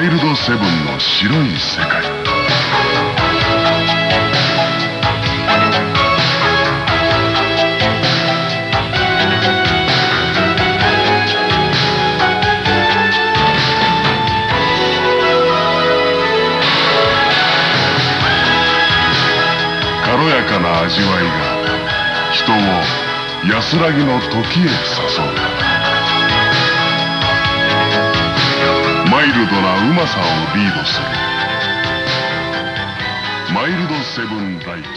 セブンの白い世界。軽やかな味わいが人を安らぎの時へ誘う。うまさをリードする。マイルドセブンライト。